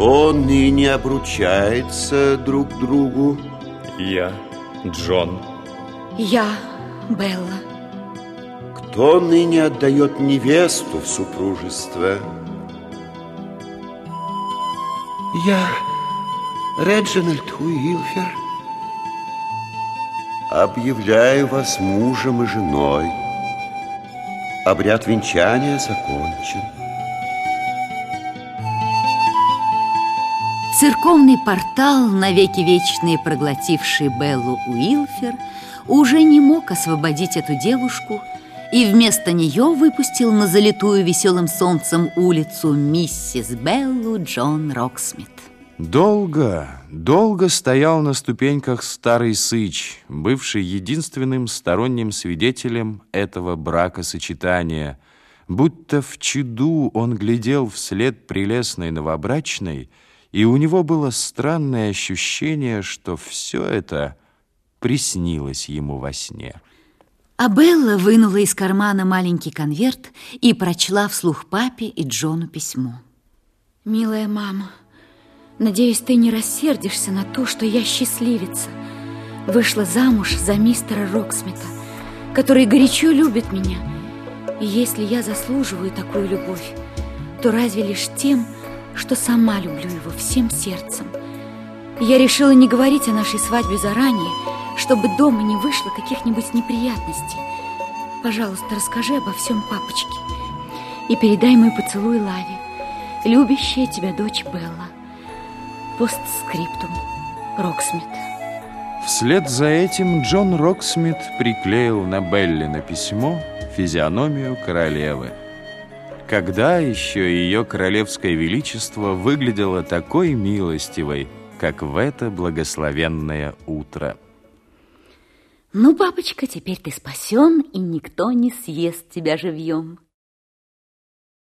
Кто ныне обручается друг другу? Я, Джон. Я, Белла. Кто ныне отдает невесту в супружество? Я, Реджинальд Уилфер. Объявляю вас мужем и женой. Обряд венчания закончен. Церковный портал, навеки вечные проглотивший Беллу Уилфер, уже не мог освободить эту девушку и вместо нее выпустил на залитую веселым солнцем улицу миссис Беллу Джон Роксмит. Долго, долго стоял на ступеньках старый сыч, бывший единственным сторонним свидетелем этого бракосочетания. Будто в чаду он глядел вслед прелестной новобрачной, и у него было странное ощущение, что все это приснилось ему во сне. А Белла вынула из кармана маленький конверт и прочла вслух папе и Джону письмо. «Милая мама, Надеюсь, ты не рассердишься на то, что я счастливица. Вышла замуж за мистера Роксмита, который горячо любит меня. И если я заслуживаю такую любовь, то разве лишь тем, что сама люблю его всем сердцем. Я решила не говорить о нашей свадьбе заранее, чтобы дома не вышло каких-нибудь неприятностей. Пожалуйста, расскажи обо всем папочке и передай мой поцелуй Лаве, любящая тебя дочь Белла. Постскриптум. Роксмит. Вслед за этим Джон Роксмит приклеил на Беллино письмо физиономию королевы. Когда еще ее королевское величество выглядело такой милостивой, как в это благословенное утро? Ну, папочка, теперь ты спасен, и никто не съест тебя живьем.